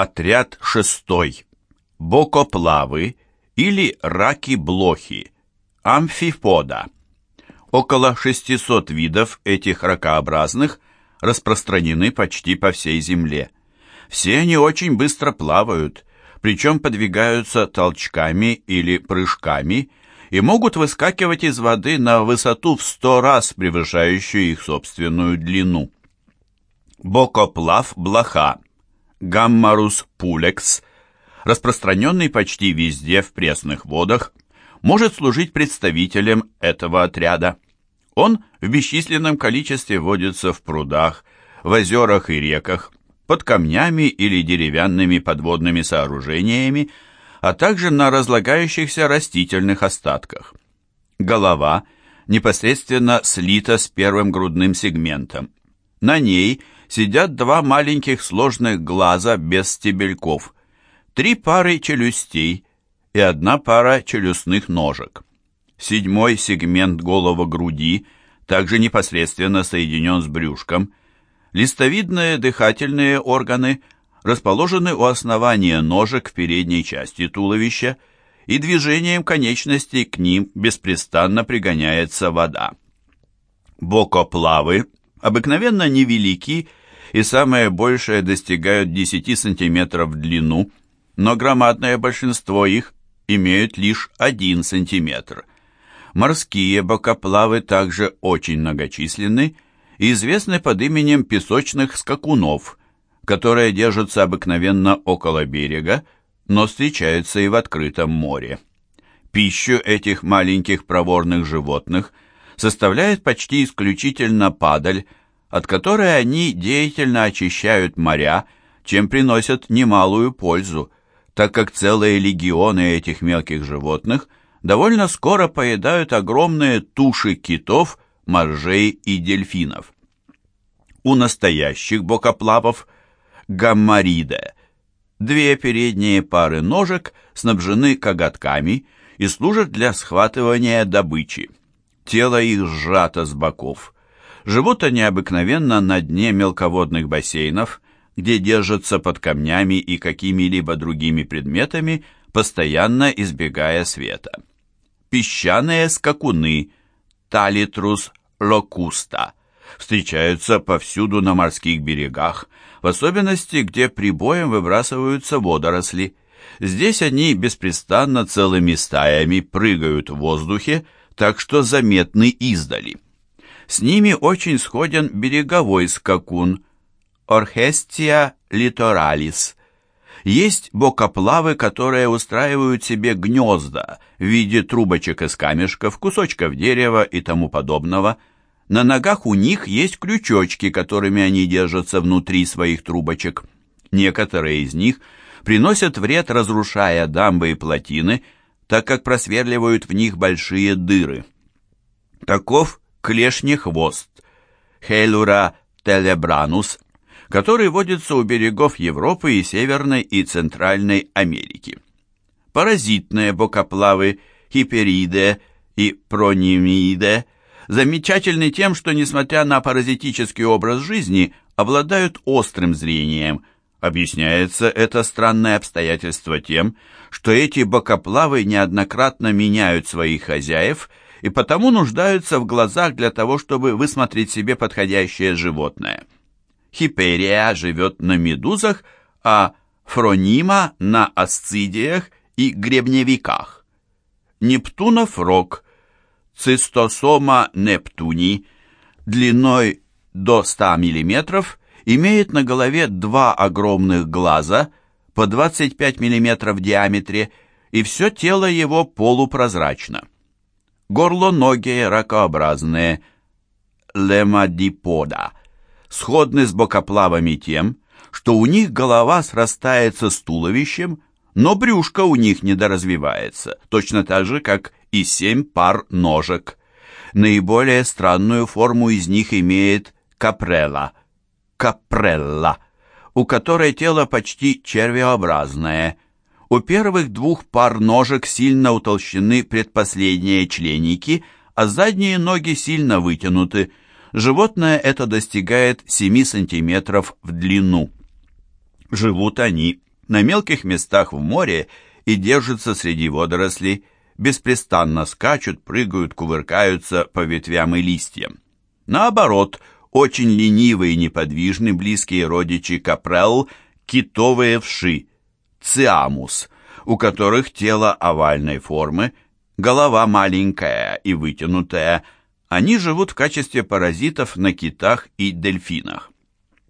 Отряд шестой. Бокоплавы или раки-блохи. Амфипода. Около 600 видов этих ракообразных распространены почти по всей Земле. Все они очень быстро плавают, причем подвигаются толчками или прыжками и могут выскакивать из воды на высоту в 100 раз превышающую их собственную длину. Бокоплав-блоха Гаммарус пулекс, распространенный почти везде в пресных водах, может служить представителем этого отряда. Он в бесчисленном количестве водится в прудах, в озерах и реках, под камнями или деревянными подводными сооружениями, а также на разлагающихся растительных остатках. Голова непосредственно слита с первым грудным сегментом. На ней – сидят два маленьких сложных глаза без стебельков, три пары челюстей и одна пара челюстных ножек. Седьмой сегмент голова-груди также непосредственно соединен с брюшком. Листовидные дыхательные органы расположены у основания ножек в передней части туловища, и движением конечностей к ним беспрестанно пригоняется вода. Бокоплавы обыкновенно невелики и самое большее достигают 10 см в длину, но громадное большинство их имеют лишь 1 см. Морские бокоплавы также очень многочисленны и известны под именем песочных скакунов, которые держатся обыкновенно около берега, но встречаются и в открытом море. Пищу этих маленьких проворных животных составляет почти исключительно падаль, от которой они деятельно очищают моря, чем приносят немалую пользу, так как целые легионы этих мелких животных довольно скоро поедают огромные туши китов, моржей и дельфинов. У настоящих бокоплавов гаммариде две передние пары ножек снабжены коготками и служат для схватывания добычи. Тело их сжато с боков – Живут они обыкновенно на дне мелководных бассейнов, где держатся под камнями и какими-либо другими предметами, постоянно избегая света. Песчаные скакуны, талитрус локуста, встречаются повсюду на морских берегах, в особенности, где прибоем выбрасываются водоросли. Здесь они беспрестанно целыми стаями прыгают в воздухе, так что заметны издали. С ними очень сходен береговой скакун Орхестия литоралис. Есть бокоплавы, которые устраивают себе гнезда в виде трубочек из камешков, кусочков дерева и тому подобного. На ногах у них есть крючочки, которыми они держатся внутри своих трубочек. Некоторые из них приносят вред, разрушая дамбы и плотины, так как просверливают в них большие дыры. Таков клешний хвост Хелюра телебранус, который водится у берегов Европы и Северной и Центральной Америки. Паразитные бокоплавы Хипериде и Пронимиде замечательны тем, что, несмотря на паразитический образ жизни, обладают острым зрением. Объясняется это странное обстоятельство тем, что эти бокоплавы неоднократно меняют своих хозяев – и потому нуждаются в глазах для того, чтобы высмотреть себе подходящее животное. Хиперия живет на медузах, а Фронима на асцидиях и гребневиках. Нептунов рог, цистосома нептуни, длиной до 100 мм, имеет на голове два огромных глаза по 25 мм в диаметре, и все тело его полупрозрачно горлоногие ракообразные лемадипода сходны с бокоплавами тем, что у них голова срастается с туловищем, но брюшко у них недоразвивается, точно так же, как и семь пар ножек. Наиболее странную форму из них имеет капрелла, капрелла, у которой тело почти червеобразное – у первых двух пар ножек сильно утолщены предпоследние членики, а задние ноги сильно вытянуты. Животное это достигает 7 см в длину. Живут они на мелких местах в море и держатся среди водорослей, беспрестанно скачут, прыгают, кувыркаются по ветвям и листьям. Наоборот, очень ленивые и неподвижны близкие родичи капрелл, китовые вши, циамус, у которых тело овальной формы, голова маленькая и вытянутая, они живут в качестве паразитов на китах и дельфинах.